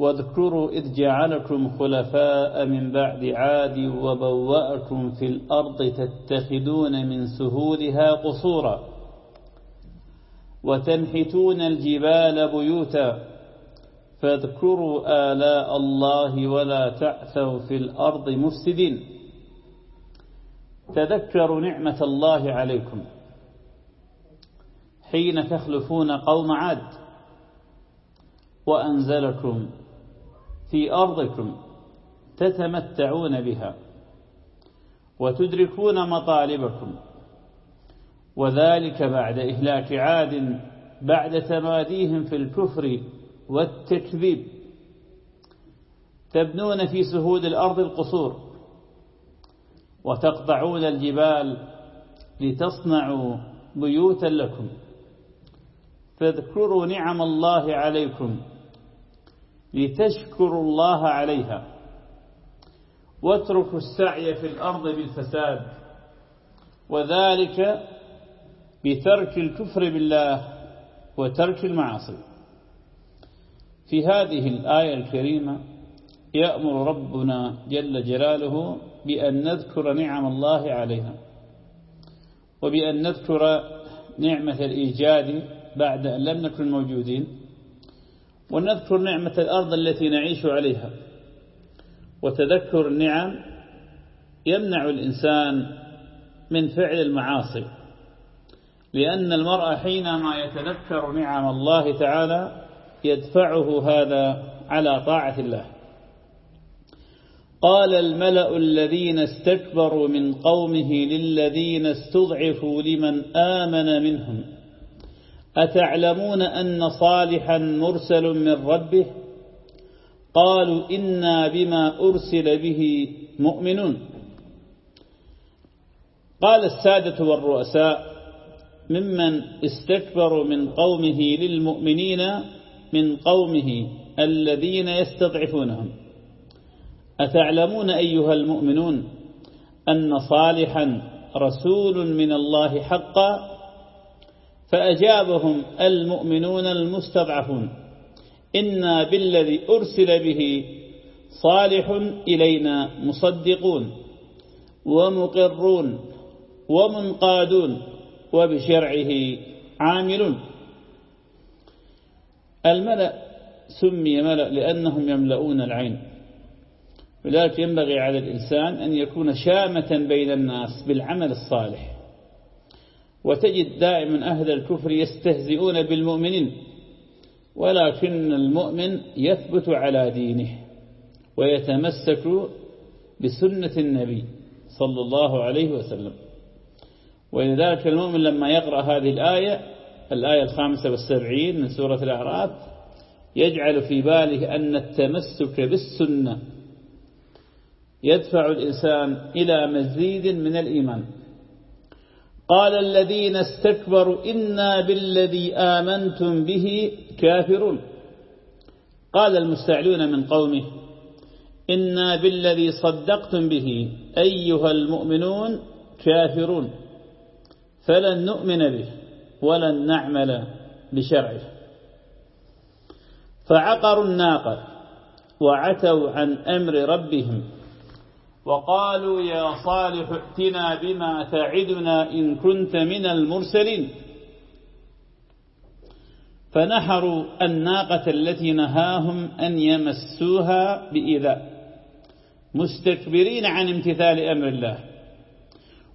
واذكروا إذ جعلكم خلفاء من بعد عاد وبوأكم في الأرض تتخذون من سهولها قصورا وتنحتون الجبال بيوتا فاذكروا آلاء الله ولا تعثوا في الأرض مفسدين. تذكروا نعمة الله عليكم حين تخلفون قوم عاد. وأنزلكم في أرضكم تتمتعون بها وتدركون مطالبكم وذلك بعد إهلاك عاد بعد تماديهم في الكفر والتكذيب. تبنون في سهود الأرض القصور وتقطعون الجبال لتصنعوا بيوتا لكم. فاذكروا نعم الله عليكم لتشكروا الله عليها. واتركوا السعي في الأرض بالفساد. وذلك بترك الكفر بالله وترك المعاصي. في هذه الآية الكريمة يأمر ربنا جل جلاله بأن نذكر نعم الله علينا وبأن نذكر نعمة الإيجاد بعد أن لم نكن موجودين. ونذكر نعمة الأرض التي نعيش عليها. وتذكر النعم يمنع الإنسان من فعل المعاصي لأن المرء حينما يتذكر نعم الله تعالى يدفعه هذا على طاعة الله. قال الملأ الذين استكبروا من قومه للذين استضعفوا لمن آمن منهم. أتعلمون أن صالحا مرسل من ربه؟ قالوا إنا بما أرسل به مؤمنون. قال السادة والرؤساء ممن استكبروا من قومه للمؤمنين من قومه الذين يستضعفونهم. أتعلمون أيها المؤمنون أن صالحا رسول من الله حقا؟ فأجابهم المؤمنون المستضعفون إنا بالذي أرسل به صالح إلينا مصدقون ومقرون ومنقادون وبشرعه عاملون. الملأ سمي ملأ لأنهم يملؤون العين ولذلك ينبغي على الإنسان أن يكون شامة بين الناس بالعمل الصالح. وتجد دائما أهل الكفر يستهزئون بالمؤمنين ولكن المؤمن يثبت على دينه ويتمسك بسنة النبي صلى الله عليه وسلم. ولذلك المؤمن لما يقرأ هذه الآية الآية الخامسة والسبعين من سورة الأعراف يجعل في باله أن التمسك بالسنة يدفع الإنسان إلى مزيد من الإيمان. قال الذين استكبروا إنا بالذي آمنتم به كافرون. قال المستعلون من قومه إنا بالذي صدقتم به أيها المؤمنون كافرون. فلن نؤمن به ولن نعمل بشرعه. فعقروا الناقة وعتوا عن أمر ربهم. وقالوا يا صالح ائتنا بما تعدنا إن كنت من المرسلين. فنحروا الناقة التي نهاهم أن يمسوها بإذاء مستكبرين عن امتثال أمر الله.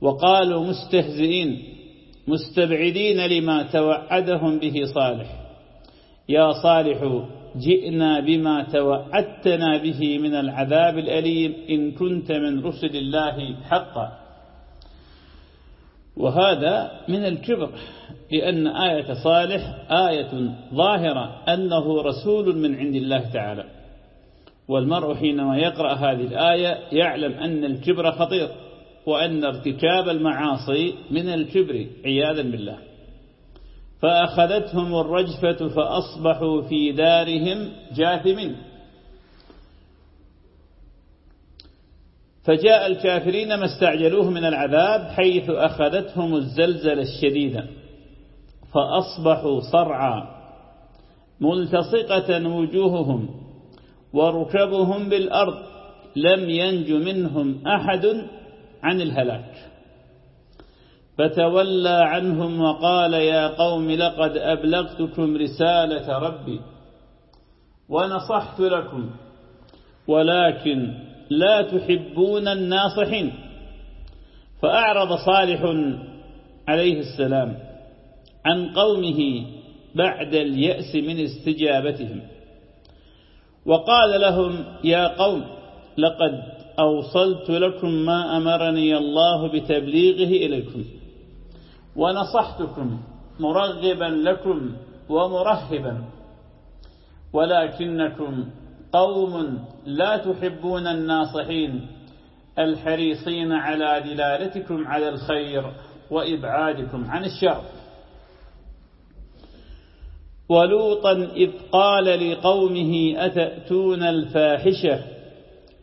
وقالوا مستهزئين مستبعدين لما توعدهم به صالح. يا صالح جئنا بما توعدتنا به من العذاب الأليم إن كنت من رسل الله حقا. وهذا من الكبر لأن آية صالح آية ظاهرة أنه رسول من عند الله تعالى. والمرء حينما يقرأ هذه الآية يعلم أن الكبر خطير وأن ارتكاب المعاصي من الكبر عياذا بالله. فأخذتهم الرجفة فأصبحوا في دارهم جاثمين. فجاء الكافرين ما استعجلوه من العذاب حيث أخذتهم الزلزل الشديدة فأصبحوا صرعا ملتصقة وجوههم وركبهم بالأرض لم ينج منهم أحد عن الهلاك. فتولى عنهم وقال يا قوم لقد أبلغتكم رسالة ربي ونصحت لكم ولكن لا تحبون الناصحين فأعرض صالح عليه السلام عن قومه بعد اليأس من استجابتهم وقال لهم يا قوم لقد أوصلت لكم ما أمرني الله بتبليغه إليكم. ونصحتكم مرغبا لكم ومرهبا ولكنكم قوم لا تحبون الناصحين الحريصين على دلالتكم على الخير وإبعادكم عن الشر. ولوطا إذ قال لقومه أتأتون الفاحشة؟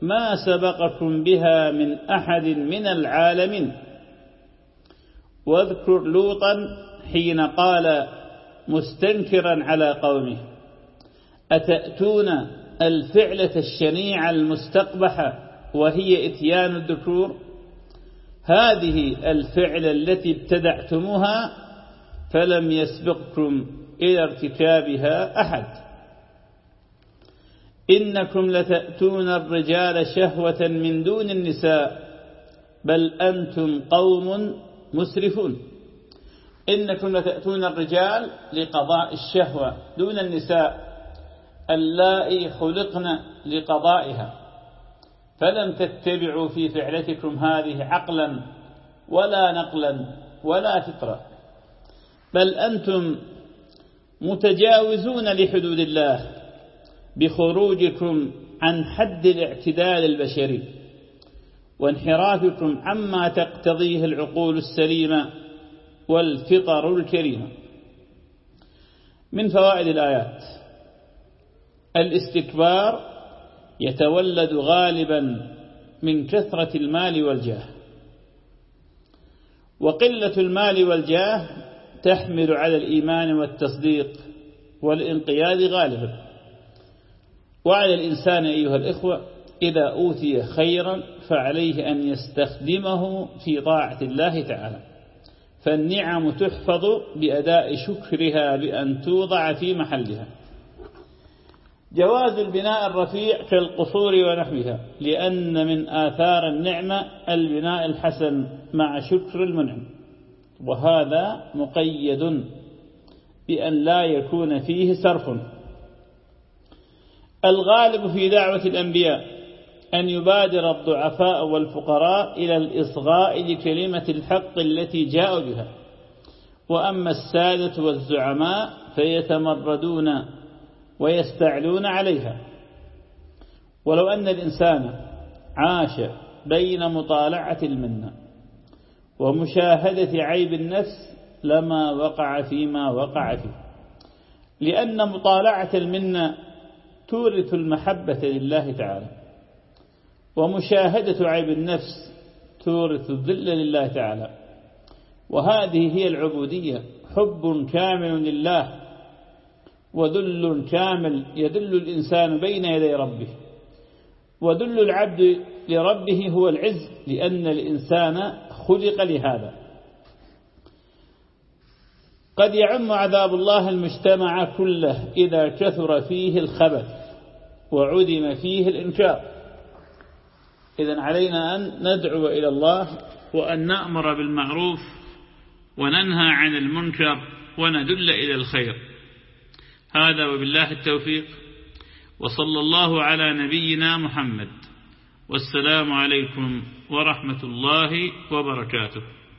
ما سبقكم بها من أحد من العالمين؟ واذكر لوطا حين قال مستنكرا على قومه أتأتون الفعلة الشنيعة المستقبحة وهي إتيان الذكور؟ هذه الفعلة التي ابتدعتموها فلم يسبقكم إلى ارتكابها أحد. إنكم لتأتون الرجال شهوة من دون النساء بل أنتم قوم مسرفون. إنكم لتأتون الرجال لقضاء الشهوة دون النساء اللائي خلقن لقضائها. فلم تتبعوا في فعلتكم هذه عقلا ولا نقلا ولا فطرة. بل أنتم متجاوزون لحدود الله بخروجكم عن حد الاعتدال البشري. وانحرافكم عما تقتضيه العقول السليمة والفطر الكريمة من فوائد الآيات الاستكبار يتولد غالبا من كثرة المال والجاه. وقلة المال والجاه تحمل على الإيمان والتصديق والانقياد غالبا. وعلى الإنسان أيها الإخوة إذا أوتي خيرا فعليه أن يستخدمه في طاعة الله تعالى. فالنعم تحفظ بأداء شكرها بأن توضع في محلها. جواز البناء الرفيع كالقصور ونحوها لأن من آثار النعمة البناء الحسن مع شكر المنعم. وهذا مقيد بأن لا يكون فيه سرف الغالب في دعوة الأنبياء أن يبادر الضعفاء والفقراء إلى الإصغاء لكلمة الحق التي جاءوا بها. وأما السادة والزعماء فيتمردون ويستعلون عليها. ولو أن الإنسان عاش بين مطالعة المنة ومشاهدة عيب النفس لما وقع فيما وقع فيه. لأن مطالعة المنة تورث المحبة لله تعالى. ومشاهدة عيب النفس تورث الذل لله تعالى. وهذه هي العبودية. حب كامل لله وذل كامل يدل الإنسان بين يدي ربه. وذل العبد لربه هو العز لأن الإنسان خلق لهذا. قد يعم عذاب الله المجتمع كله إذا كثر فيه الخبث وعدم فيه الإنكار. إذا علينا أن ندعو إلى الله وأن نأمر بالمعروف وننهى عن المنكر وندل إلى الخير. هذا وبالله التوفيق. وصلى الله على نبينا محمد. والسلام عليكم ورحمة الله وبركاته.